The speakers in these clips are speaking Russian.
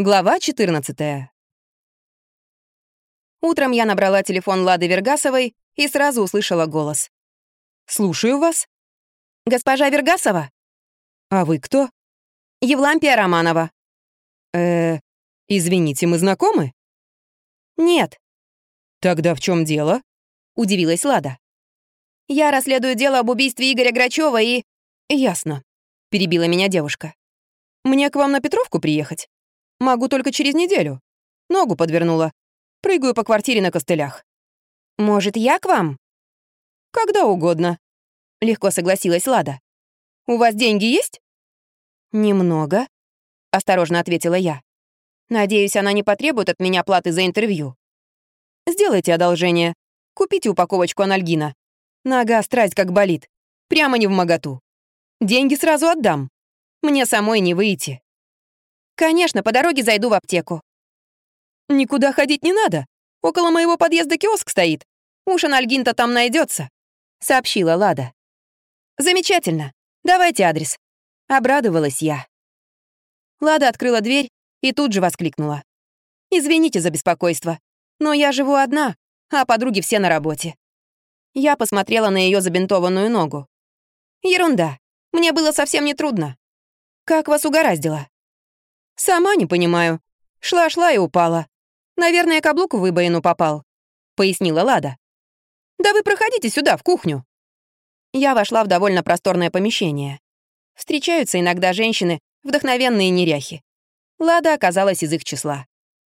Глава 14. Утром я набрала телефон Лады Вергасовой и сразу услышала голос. «Слушаю вас». «Госпожа Вергасова?» «А вы кто?» «Евлампия Романова». э извините, мы знакомы?» «Нет». «Тогда в чем дело?» — удивилась Лада. «Я расследую дело об убийстве Игоря Грачева и...» «Ясно», — перебила меня девушка. «Мне к вам на Петровку приехать?» Могу только через неделю. Ногу подвернула. Прыгаю по квартире на костылях. Может, я к вам? Когда угодно. Легко согласилась Лада. У вас деньги есть? Немного, осторожно ответила я. Надеюсь, она не потребует от меня платы за интервью. Сделайте одолжение. Купите упаковочку анальгина. Нога страсть как болит. Прямо не в моготу. Деньги сразу отдам. Мне самой не выйти. «Конечно, по дороге зайду в аптеку». «Никуда ходить не надо. Около моего подъезда киоск стоит. Уж анальгин-то там найдется, сообщила Лада. «Замечательно. Давайте адрес». Обрадовалась я. Лада открыла дверь и тут же воскликнула. «Извините за беспокойство, но я живу одна, а подруги все на работе». Я посмотрела на ее забинтованную ногу. «Ерунда. Мне было совсем не трудно. Как вас угораздило?» «Сама не понимаю. Шла-шла и упала. Наверное, каблук в выбоину попал», — пояснила Лада. «Да вы проходите сюда, в кухню». Я вошла в довольно просторное помещение. Встречаются иногда женщины, вдохновенные неряхи. Лада оказалась из их числа.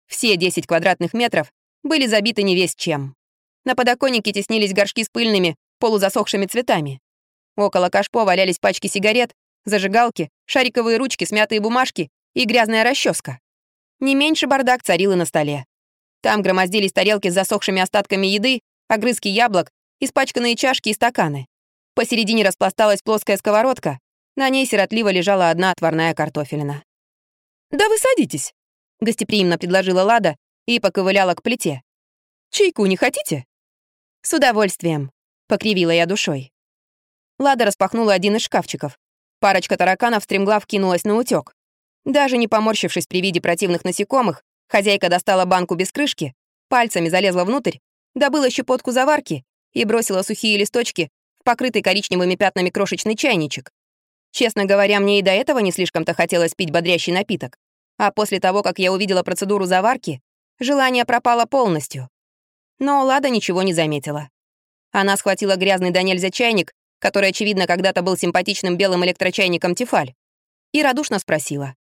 Все 10 квадратных метров были забиты не весь чем. На подоконнике теснились горшки с пыльными, полузасохшими цветами. Около кашпо валялись пачки сигарет, зажигалки, шариковые ручки, смятые бумажки и грязная расческа. Не меньше бардак царил и на столе. Там громоздились тарелки с засохшими остатками еды, огрызки яблок, испачканные чашки и стаканы. Посередине распласталась плоская сковородка, на ней сиротливо лежала одна отварная картофелина. «Да вы садитесь», — гостеприимно предложила Лада и поковыляла к плите. «Чайку не хотите?» «С удовольствием», — покривила я душой. Лада распахнула один из шкафчиков. Парочка тараканов стремглав кинулась на утёк. Даже не поморщившись при виде противных насекомых, хозяйка достала банку без крышки, пальцами залезла внутрь, добыла щепотку заварки и бросила сухие листочки в покрытый коричневыми пятнами крошечный чайничек. Честно говоря, мне и до этого не слишком-то хотелось пить бодрящий напиток. А после того, как я увидела процедуру заварки, желание пропало полностью. Но Лада ничего не заметила. Она схватила грязный до нельзя чайник, который, очевидно, когда-то был симпатичным белым электрочайником Тефаль, и радушно спросила.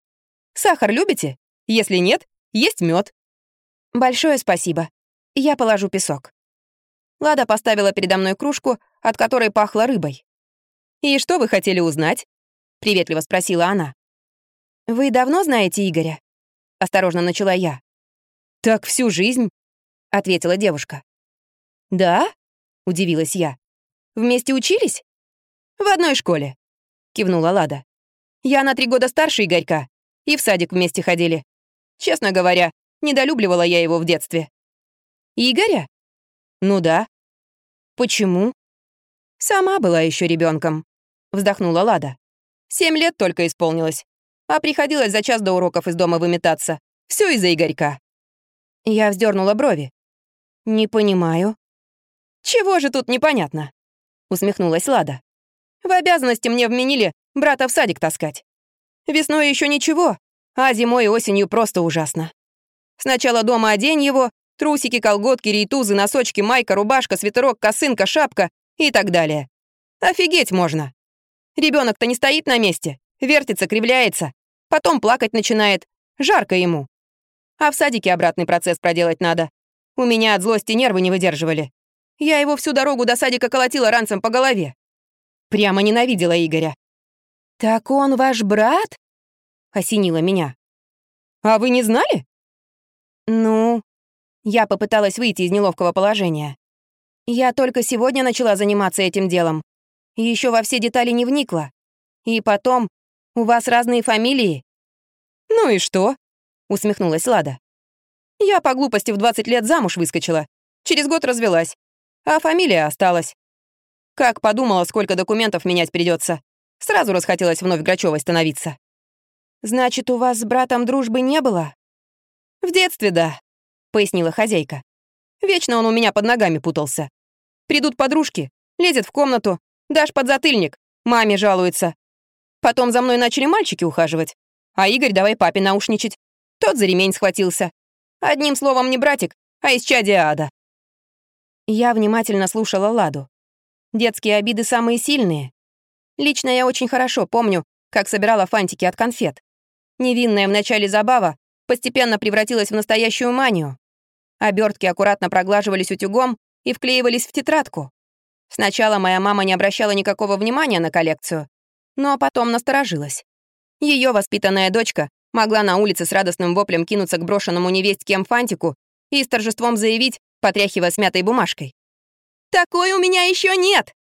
Сахар любите? Если нет, есть мед. Большое спасибо. Я положу песок. Лада поставила передо мной кружку, от которой пахло рыбой. «И что вы хотели узнать?» — приветливо спросила она. «Вы давно знаете Игоря?» — осторожно начала я. «Так всю жизнь», — ответила девушка. «Да?» — удивилась я. «Вместе учились?» «В одной школе», — кивнула Лада. «Я на три года старше Игорька, и в садик вместе ходили. Честно говоря, недолюбливала я его в детстве. Игоря? Ну да. Почему? Сама была еще ребенком, вздохнула Лада. Семь лет только исполнилось, а приходилось за час до уроков из дома выметаться. Все из-за Игорька. Я вздернула брови. Не понимаю. Чего же тут непонятно? усмехнулась Лада. В обязанности мне вменили брата в садик таскать. Весной еще ничего, а зимой и осенью просто ужасно. Сначала дома одень его, трусики, колготки, рейтузы, носочки, майка, рубашка, свитерок, косынка, шапка и так далее. Офигеть можно. ребенок то не стоит на месте, вертится, кривляется, потом плакать начинает, жарко ему. А в садике обратный процесс проделать надо. У меня от злости нервы не выдерживали. Я его всю дорогу до садика колотила ранцем по голове. Прямо ненавидела Игоря. «Так он ваш брат?» — осенило меня. «А вы не знали?» «Ну...» Я попыталась выйти из неловкого положения. Я только сегодня начала заниматься этим делом. Еще во все детали не вникла. И потом, у вас разные фамилии. «Ну и что?» — усмехнулась Лада. «Я по глупости в 20 лет замуж выскочила. Через год развелась. А фамилия осталась. Как подумала, сколько документов менять придется. Сразу расхотелось вновь Грачевой становиться. «Значит, у вас с братом дружбы не было?» «В детстве, да», — пояснила хозяйка. «Вечно он у меня под ногами путался. Придут подружки, лезет в комнату, дашь подзатыльник, маме жалуется. Потом за мной начали мальчики ухаживать, а Игорь давай папе наушничать. Тот за ремень схватился. Одним словом, не братик, а из чади ада». Я внимательно слушала Ладу. Детские обиды самые сильные. Лично я очень хорошо помню, как собирала фантики от конфет. Невинная в начале забава постепенно превратилась в настоящую манию. Обертки аккуратно проглаживались утюгом и вклеивались в тетрадку. Сначала моя мама не обращала никакого внимания на коллекцию, но потом насторожилась. Ее воспитанная дочка могла на улице с радостным воплем кинуться к брошенному невесть кем фантику и с торжеством заявить, потряхивая смятой бумажкой. «Такой у меня еще нет!»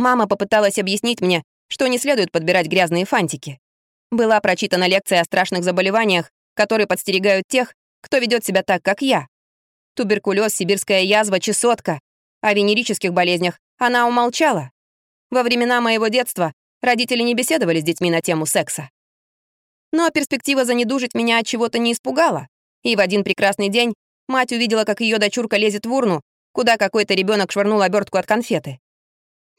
Мама попыталась объяснить мне, что не следует подбирать грязные фантики. Была прочитана лекция о страшных заболеваниях, которые подстерегают тех, кто ведет себя так, как я. Туберкулез, сибирская язва, чесотка. О венерических болезнях она умолчала. Во времена моего детства родители не беседовали с детьми на тему секса. Но перспектива занедужить меня от чего-то не испугала. И в один прекрасный день мать увидела, как ее дочурка лезет в урну, куда какой-то ребенок швырнул обертку от конфеты.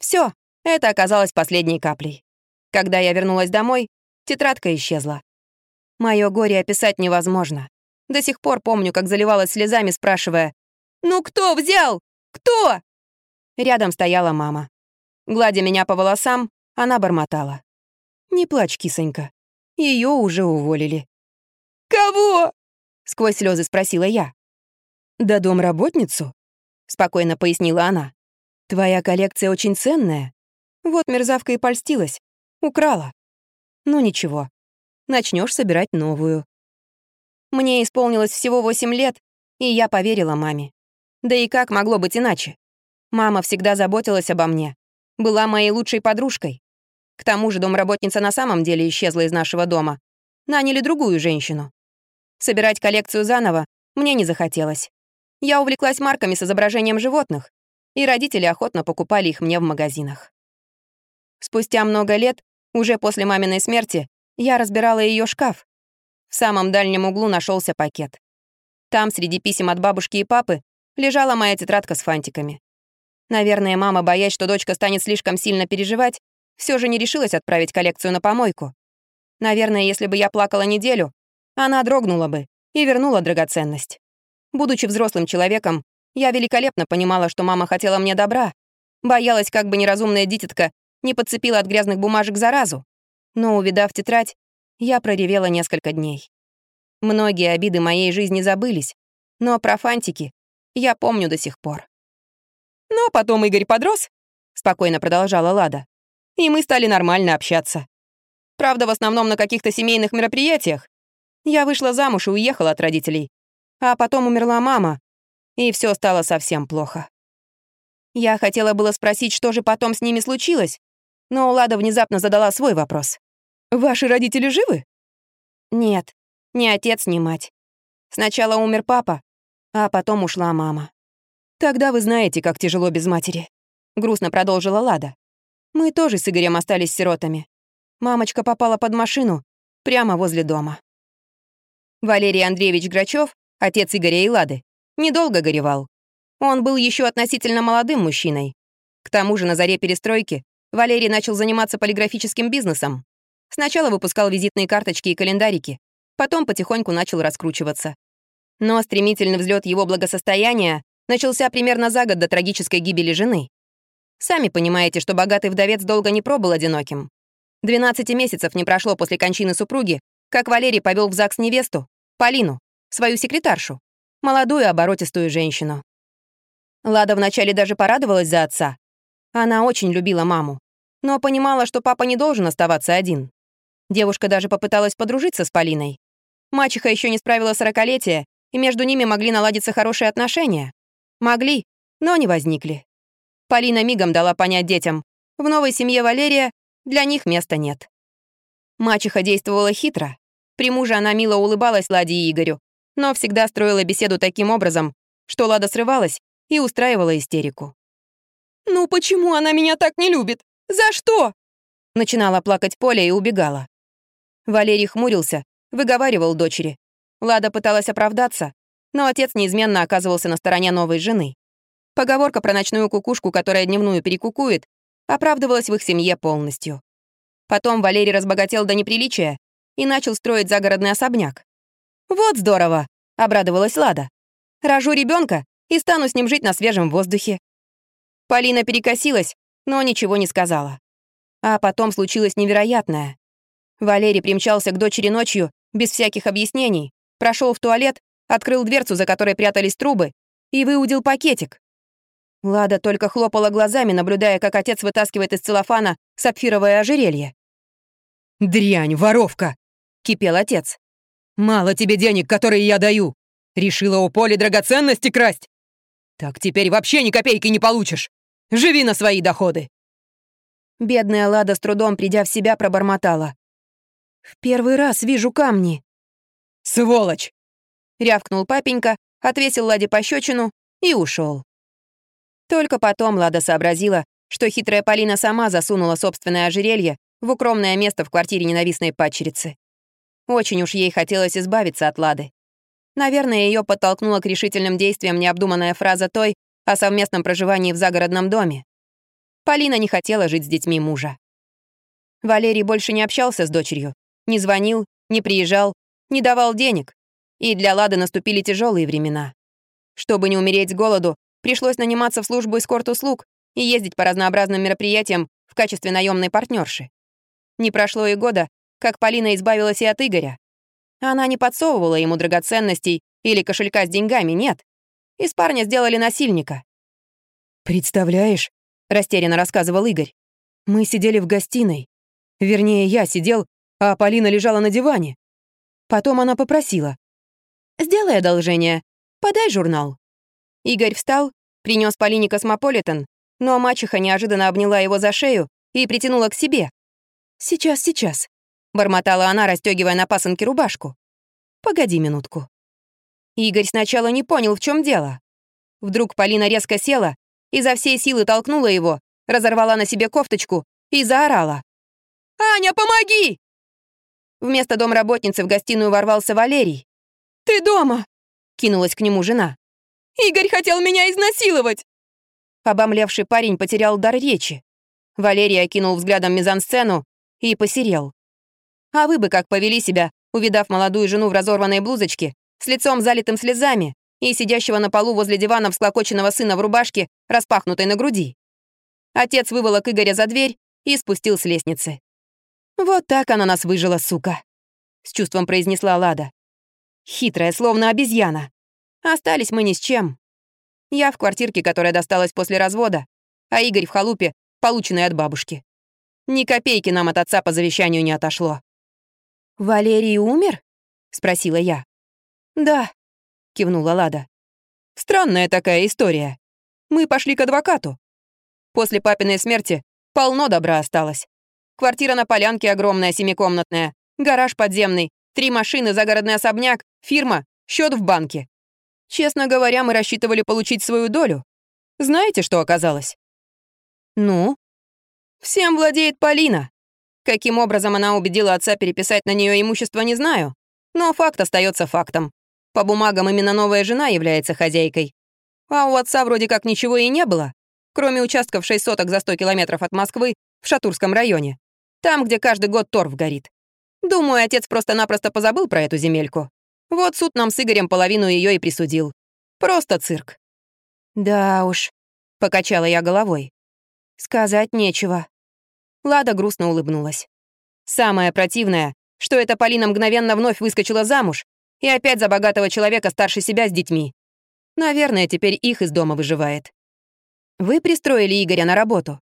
Все, это оказалось последней каплей. Когда я вернулась домой, Тетрадка исчезла. Моё горе описать невозможно. До сих пор помню, как заливалась слезами, спрашивая «Ну кто взял? Кто?» Рядом стояла мама. Гладя меня по волосам, она бормотала. «Не плачь, кисонька. Её уже уволили». «Кого?» — сквозь слезы спросила я. «Да домработницу», — спокойно пояснила она. «Твоя коллекция очень ценная. Вот мерзавка и польстилась. Украла. Ну ничего, начнешь собирать новую. Мне исполнилось всего 8 лет, и я поверила маме. Да и как могло быть иначе? Мама всегда заботилась обо мне, была моей лучшей подружкой. К тому же домработница на самом деле исчезла из нашего дома. Наняли другую женщину. Собирать коллекцию заново мне не захотелось. Я увлеклась марками с изображением животных, и родители охотно покупали их мне в магазинах. Спустя много лет уже после маминой смерти я разбирала ее шкаф. В самом дальнем углу нашелся пакет. Там, среди писем от бабушки и папы, лежала моя тетрадка с фантиками. Наверное, мама, боясь, что дочка станет слишком сильно переживать, все же не решилась отправить коллекцию на помойку. Наверное, если бы я плакала неделю, она дрогнула бы и вернула драгоценность. Будучи взрослым человеком, я великолепно понимала, что мама хотела мне добра, боялась, как бы неразумная дитятка не подцепила от грязных бумажек заразу. Но, увидав тетрадь, я проревела несколько дней. Многие обиды моей жизни забылись, но про фантики я помню до сих пор. «Но потом Игорь подрос», — спокойно продолжала Лада, «и мы стали нормально общаться. Правда, в основном на каких-то семейных мероприятиях. Я вышла замуж и уехала от родителей. А потом умерла мама, и все стало совсем плохо. Я хотела было спросить, что же потом с ними случилось, но Лада внезапно задала свой вопрос. «Ваши родители живы?» «Нет, ни отец, ни мать. Сначала умер папа, а потом ушла мама». «Тогда вы знаете, как тяжело без матери», — грустно продолжила Лада. «Мы тоже с Игорем остались сиротами. Мамочка попала под машину прямо возле дома». Валерий Андреевич Грачев, отец Игоря и Лады, недолго горевал. Он был еще относительно молодым мужчиной. К тому же на заре перестройки Валерий начал заниматься полиграфическим бизнесом. Сначала выпускал визитные карточки и календарики, потом потихоньку начал раскручиваться. Но стремительный взлет его благосостояния начался примерно за год до трагической гибели жены. Сами понимаете, что богатый вдовец долго не пробыл одиноким. 12 месяцев не прошло после кончины супруги, как Валерий повел в ЗАГС невесту, Полину, свою секретаршу, молодую оборотистую женщину. Лада вначале даже порадовалась за отца, она очень любила маму, но понимала, что папа не должен оставаться один. Девушка даже попыталась подружиться с Полиной. Мачеха еще не справила сорокалетия, и между ними могли наладиться хорошие отношения. Могли, но не возникли. Полина мигом дала понять детям, в новой семье Валерия для них места нет. Мачеха действовала хитро. При муже она мило улыбалась Ладе и Игорю, но всегда строила беседу таким образом, что Лада срывалась и устраивала истерику. «Ну почему она меня так не любит? За что?» Начинала плакать Поля и убегала. Валерий хмурился, выговаривал дочери. Лада пыталась оправдаться, но отец неизменно оказывался на стороне новой жены. Поговорка про ночную кукушку, которая дневную перекукует, оправдывалась в их семье полностью. Потом Валерий разбогател до неприличия и начал строить загородный особняк. «Вот здорово!» — обрадовалась Лада. «Рожу ребенка и стану с ним жить на свежем воздухе». Полина перекосилась, но ничего не сказала. А потом случилось невероятное. Валерий примчался к дочери ночью, без всяких объяснений, прошел в туалет, открыл дверцу, за которой прятались трубы, и выудил пакетик. Лада только хлопала глазами, наблюдая, как отец вытаскивает из целлофана сапфировое ожерелье. «Дрянь, воровка!» — кипел отец. «Мало тебе денег, которые я даю. Решила у Поли драгоценности красть? Так теперь вообще ни копейки не получишь. Живи на свои доходы!» Бедная Лада с трудом, придя в себя, пробормотала. «В первый раз вижу камни». «Сволочь!» — рявкнул папенька, отвесил Ладе пощечину и ушел. Только потом Лада сообразила, что хитрая Полина сама засунула собственное ожерелье в укромное место в квартире ненавистной падчерицы. Очень уж ей хотелось избавиться от Лады. Наверное, ее подтолкнула к решительным действиям необдуманная фраза той о совместном проживании в загородном доме. Полина не хотела жить с детьми мужа. Валерий больше не общался с дочерью, не звонил, не приезжал, не давал денег. И для Лады наступили тяжелые времена. Чтобы не умереть с голоду, пришлось наниматься в службу эскорт-услуг и ездить по разнообразным мероприятиям в качестве наемной партнерши. Не прошло и года, как Полина избавилась и от Игоря. Она не подсовывала ему драгоценностей или кошелька с деньгами, нет. Из парня сделали насильника. «Представляешь?» — растерянно рассказывал Игорь. «Мы сидели в гостиной. Вернее, я сидел, а Полина лежала на диване. Потом она попросила. «Сделай одолжение, подай журнал». Игорь встал, принес Полине космополитен, но мачеха неожиданно обняла его за шею и притянула к себе. «Сейчас, сейчас», — бормотала она, расстегивая на пасынке рубашку. «Погоди минутку». Игорь сначала не понял, в чем дело. Вдруг Полина резко села, и за всей силы толкнула его, разорвала на себе кофточку и заорала. «Аня, помоги!» Вместо домработницы в гостиную ворвался Валерий. «Ты дома?» — кинулась к нему жена. «Игорь хотел меня изнасиловать!» Обомлевший парень потерял дар речи. Валерий окинул взглядом мизансцену и посерел. А вы бы как повели себя, увидав молодую жену в разорванной блузочке, с лицом залитым слезами и сидящего на полу возле дивана всклокоченного сына в рубашке, распахнутой на груди. Отец выволок Игоря за дверь и спустил с лестницы. «Вот так она нас выжила, сука», — с чувством произнесла Лада. «Хитрая, словно обезьяна. Остались мы ни с чем. Я в квартирке, которая досталась после развода, а Игорь в халупе, полученной от бабушки. Ни копейки нам от отца по завещанию не отошло». «Валерий умер?» — спросила я. «Да», — кивнула Лада. «Странная такая история. Мы пошли к адвокату. После папиной смерти полно добра осталось. Квартира на полянке огромная, семикомнатная, гараж подземный, три машины, загородный особняк, фирма, счет в банке. Честно говоря, мы рассчитывали получить свою долю. Знаете, что оказалось? Ну? Всем владеет Полина. Каким образом она убедила отца переписать на нее имущество, не знаю. Но факт остается фактом. По бумагам именно новая жена является хозяйкой. А у отца вроде как ничего и не было, кроме участков 6 соток за 100 километров от Москвы в Шатурском районе. Там, где каждый год торф горит. Думаю, отец просто-напросто позабыл про эту земельку. Вот суд нам с Игорем половину ее и присудил. Просто цирк. Да уж, покачала я головой. Сказать нечего. Лада грустно улыбнулась. Самое противное, что эта Полина мгновенно вновь выскочила замуж и опять за богатого человека старше себя с детьми. Наверное, теперь их из дома выживает. Вы пристроили Игоря на работу.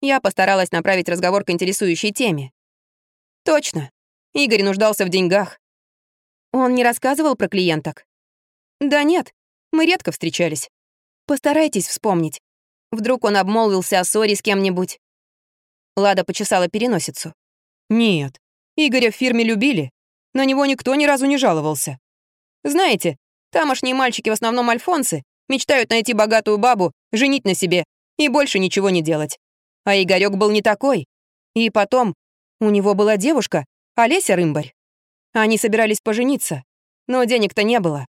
Я постаралась направить разговор к интересующей теме. Точно. Игорь нуждался в деньгах. Он не рассказывал про клиенток? Да нет, мы редко встречались. Постарайтесь вспомнить. Вдруг он обмолвился о ссоре с кем-нибудь. Лада почесала переносицу. Нет, Игоря в фирме любили. На него никто ни разу не жаловался. Знаете, тамошние мальчики, в основном альфонсы, мечтают найти богатую бабу, женить на себе и больше ничего не делать. А Игорёк был не такой. И потом, у него была девушка, Олеся Рымбарь. Они собирались пожениться. Но денег-то не было.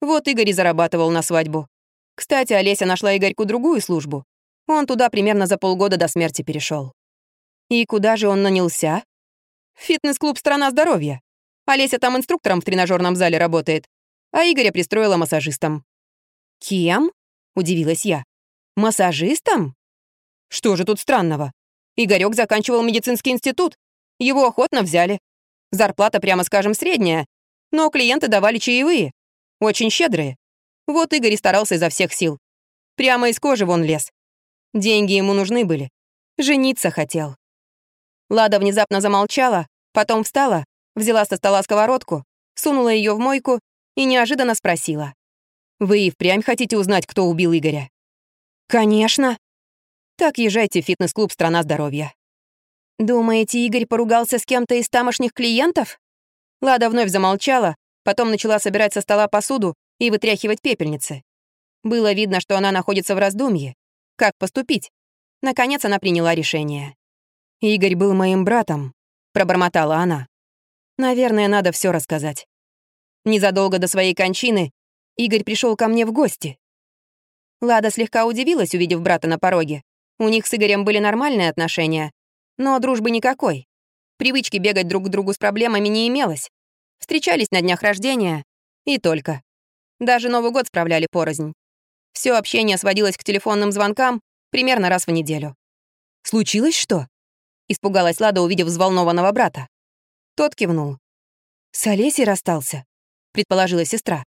Вот Игорь и зарабатывал на свадьбу. Кстати, Олеся нашла Игорьку другую службу. Он туда примерно за полгода до смерти перешел. И куда же он нанялся? Фитнес-клуб «Страна здоровья». Олеся там инструктором в тренажерном зале работает, а Игоря пристроила массажистом. «Кем?» — удивилась я. «Массажистом?» «Что же тут странного? Игорёк заканчивал медицинский институт. Его охотно взяли. Зарплата, прямо скажем, средняя, но клиенты давали чаевые. Очень щедрые. Вот Игорь и старался изо всех сил. Прямо из кожи вон лез. Деньги ему нужны были. Жениться хотел. Лада внезапно замолчала, потом встала, взяла со стола сковородку, сунула ее в мойку и неожиданно спросила. «Вы и впрямь хотите узнать, кто убил Игоря?» «Конечно». «Так езжайте в фитнес-клуб «Страна здоровья». «Думаете, Игорь поругался с кем-то из тамошних клиентов?» Лада вновь замолчала, потом начала собирать со стола посуду и вытряхивать пепельницы. Было видно, что она находится в раздумье. Как поступить? Наконец она приняла решение. «Игорь был моим братом», — пробормотала она. «Наверное, надо все рассказать». Незадолго до своей кончины Игорь пришел ко мне в гости. Лада слегка удивилась, увидев брата на пороге. У них с Игорем были нормальные отношения, но дружбы никакой. Привычки бегать друг к другу с проблемами не имелось. Встречались на днях рождения и только. Даже Новый год справляли порознь. Все общение сводилось к телефонным звонкам примерно раз в неделю. «Случилось что?» — испугалась Лада, увидев взволнованного брата. Тот кивнул. «С Олесей расстался?» — предположила сестра.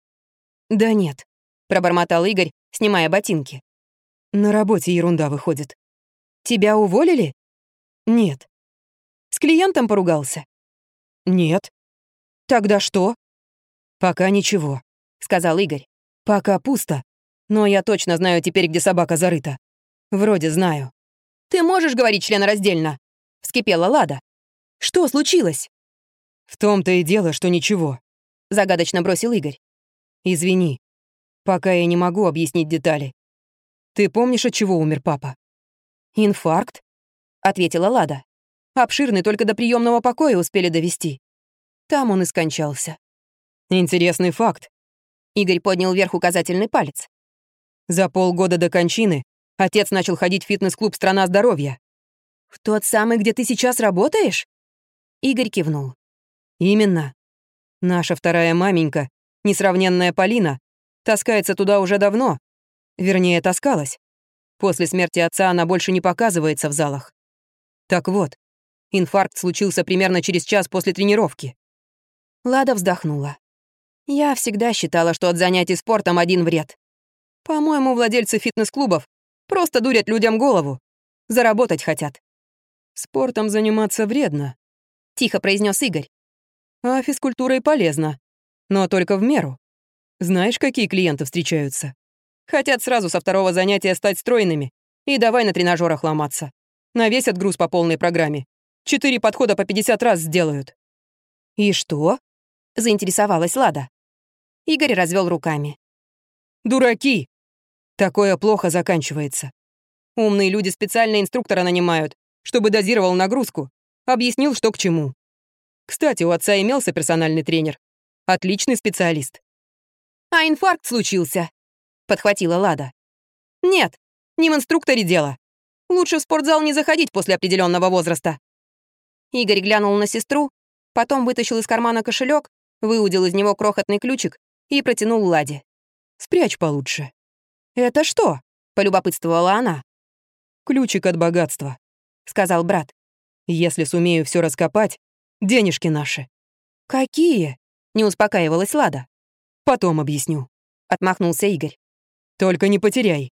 «Да нет», — пробормотал Игорь, снимая ботинки. «На работе ерунда выходит». «Тебя уволили?» «Нет». «С клиентом поругался?» «Нет». «Тогда что?» «Пока ничего», — сказал Игорь. «Пока пусто. Но я точно знаю теперь, где собака зарыта. Вроде знаю». «Ты можешь говорить членораздельно?» — вскипела Лада. «Что случилось?» «В том-то и дело, что ничего», — загадочно бросил Игорь. «Извини, пока я не могу объяснить детали. Ты помнишь, от чего умер папа?» «Инфаркт», — ответила Лада. «Обширный, только до приемного покоя успели довести. Там он и скончался». «Интересный факт». Игорь поднял вверх указательный палец. За полгода до кончины отец начал ходить в фитнес-клуб «Страна здоровья». «В тот самый, где ты сейчас работаешь?» Игорь кивнул. «Именно. Наша вторая маменька, несравненная Полина, таскается туда уже давно. Вернее, таскалась. После смерти отца она больше не показывается в залах. Так вот, инфаркт случился примерно через час после тренировки. Лада вздохнула. Я всегда считала, что от занятий спортом один вред. По-моему, владельцы фитнес-клубов просто дурят людям голову. Заработать хотят. Спортом заниматься вредно, тихо произнес Игорь. А физкультурой полезно, но только в меру. Знаешь, какие клиенты встречаются? Хотят сразу со второго занятия стать стройными и давай на тренажерах ломаться. Навесят груз по полной программе. Четыре подхода по 50 раз сделают. «И что?» — заинтересовалась Лада. Игорь развел руками. «Дураки! Такое плохо заканчивается. Умные люди специально инструктора нанимают, чтобы дозировал нагрузку, объяснил, что к чему. Кстати, у отца имелся персональный тренер. Отличный специалист. «А инфаркт случился», — подхватила Лада. «Нет, не в инструкторе дело. Лучше в спортзал не заходить после определенного возраста». Игорь глянул на сестру, потом вытащил из кармана кошелек, выудил из него крохотный ключик и протянул Ладе. «Спрячь получше». «Это что?» — полюбопытствовала она. «Ключик от богатства», — сказал брат. «Если сумею все раскопать, денежки наши». «Какие?» — не успокаивалась Лада. «Потом объясню», — отмахнулся Игорь. «Только не потеряй.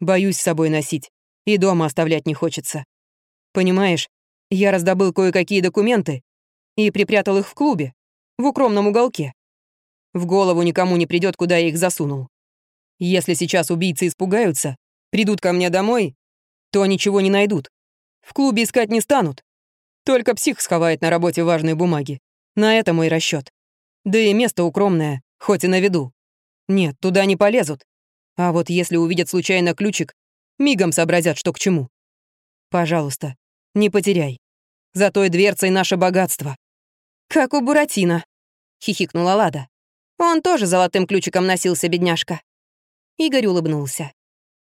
Боюсь с собой носить, и дома оставлять не хочется. Понимаешь, я раздобыл кое-какие документы и припрятал их в клубе, в укромном уголке. В голову никому не придет, куда я их засунул. Если сейчас убийцы испугаются, придут ко мне домой, то ничего не найдут. В клубе искать не станут. Только псих сховает на работе важные бумаги. На это мой расчет. Да и место укромное, хоть и на виду. Нет, туда не полезут. А вот если увидят случайно ключик, мигом сообразят, что к чему. Пожалуйста, не потеряй. За той дверцей наше богатство. Как у Буратино, хихикнула Лада. Он тоже золотым ключиком носился, бедняжка. Игорь улыбнулся.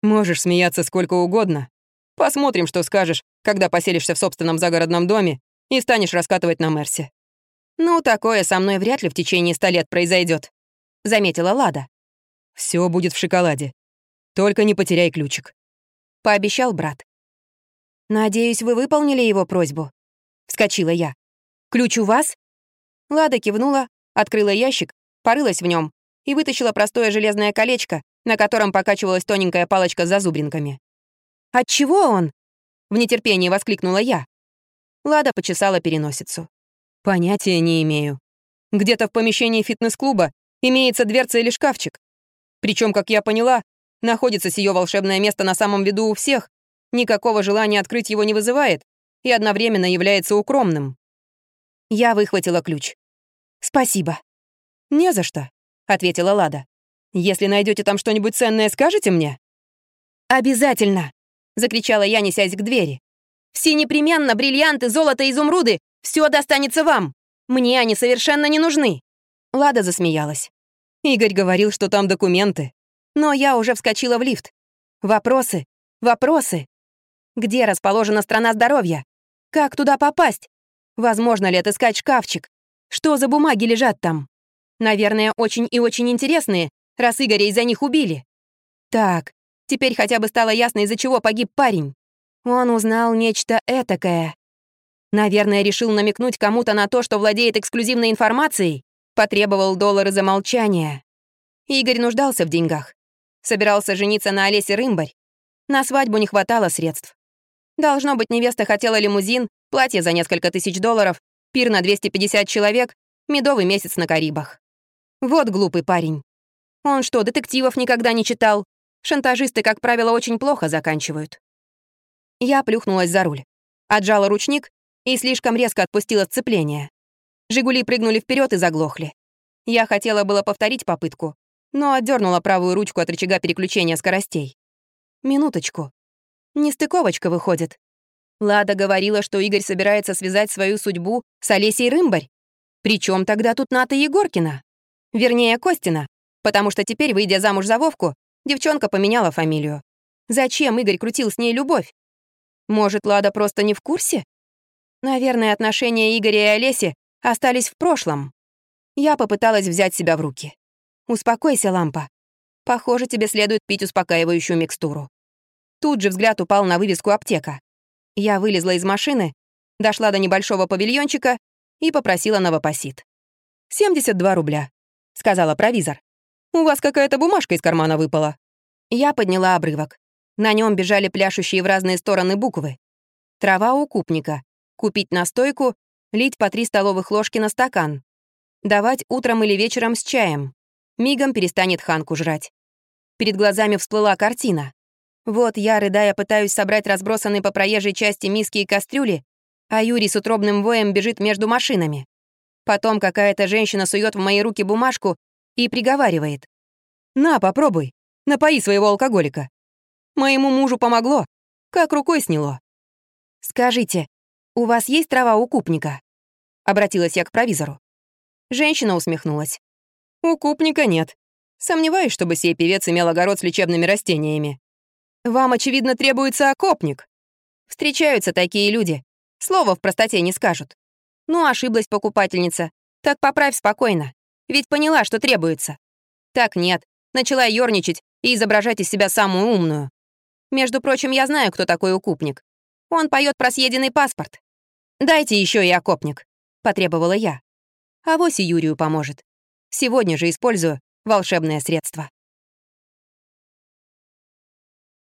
Можешь смеяться сколько угодно. Посмотрим, что скажешь, когда поселишься в собственном загородном доме и станешь раскатывать на Мерсе. Ну, такое со мной вряд ли в течение ста лет произойдет, заметила Лада. Все будет в шоколаде. Только не потеряй ключик. Пообещал брат. «Надеюсь, вы выполнили его просьбу?» Вскочила я. «Ключ у вас?» Лада кивнула, открыла ящик, порылась в нем и вытащила простое железное колечко, на котором покачивалась тоненькая палочка с зазубринками. «От чего он?» — в нетерпении воскликнула я. Лада почесала переносицу. «Понятия не имею. Где-то в помещении фитнес-клуба имеется дверца или шкафчик. Причем, как я поняла, находится сие волшебное место на самом виду у всех, никакого желания открыть его не вызывает и одновременно является укромным». Я выхватила ключ. «Спасибо». «Не за что», — ответила Лада. «Если найдете там что-нибудь ценное, скажете мне?» «Обязательно!» — закричала я, несясь к двери. «Все непременно бриллианты, золото, изумруды! Все достанется вам! Мне они совершенно не нужны!» Лада засмеялась. Игорь говорил, что там документы. Но я уже вскочила в лифт. Вопросы, вопросы. Где расположена страна здоровья? Как туда попасть? Возможно ли отыскать шкафчик? Что за бумаги лежат там? Наверное, очень и очень интересные, раз Игоря из-за них убили. Так, теперь хотя бы стало ясно, из-за чего погиб парень. Он узнал нечто этакое. Наверное, решил намекнуть кому-то на то, что владеет эксклюзивной информацией, потребовал доллары за молчание. Игорь нуждался в деньгах. Собирался жениться на Олесе Рымбарь. На свадьбу не хватало средств. Должно быть, невеста хотела лимузин, платье за несколько тысяч долларов, пир на 250 человек, медовый месяц на Карибах. Вот глупый парень. Он что, детективов никогда не читал? Шантажисты, как правило, очень плохо заканчивают. Я плюхнулась за руль, отжала ручник и слишком резко отпустила сцепление. «Жигули» прыгнули вперед и заглохли. Я хотела было повторить попытку, но отдернула правую ручку от рычага переключения скоростей. Минуточку. Нестыковочка выходит. Лада говорила, что Игорь собирается связать свою судьбу с Олесей Рымбарь. Причем тогда тут Ната Егоркина? Вернее, Костина, потому что теперь, выйдя замуж за Вовку, девчонка поменяла фамилию. Зачем Игорь крутил с ней любовь? Может, Лада просто не в курсе? Наверное, отношения Игоря и Олеси остались в прошлом. Я попыталась взять себя в руки. «Успокойся, лампа. Похоже, тебе следует пить успокаивающую микстуру». Тут же взгляд упал на вывеску аптека. Я вылезла из машины, дошла до небольшого павильончика и попросила новопосит. «72 рубля», — сказала провизор. «У вас какая-то бумажка из кармана выпала». Я подняла обрывок. На нем бежали пляшущие в разные стороны буквы. Трава укупника. Купить настойку, лить по три столовых ложки на стакан. Давать утром или вечером с чаем. Мигом перестанет Ханку жрать. Перед глазами всплыла картина. Вот я, рыдая, пытаюсь собрать разбросанные по проезжей части миски и кастрюли, а Юрий с утробным воем бежит между машинами. Потом какая-то женщина сует в мои руки бумажку и приговаривает. «На, попробуй, напои своего алкоголика». Моему мужу помогло, как рукой сняло. «Скажите, у вас есть трава укупника?» Обратилась я к провизору. Женщина усмехнулась. «Укупника нет. Сомневаюсь, чтобы сей певец имел огород с лечебными растениями. Вам, очевидно, требуется окопник. Встречаются такие люди. Слова в простоте не скажут. Ну, ошиблась покупательница. Так поправь спокойно. Ведь поняла, что требуется. Так нет. Начала ёрничать и изображать из себя самую умную. Между прочим, я знаю, кто такой укупник. Он поет про съеденный паспорт. «Дайте еще и окопник», — потребовала я. А вось и Юрию поможет. Сегодня же использую волшебное средство.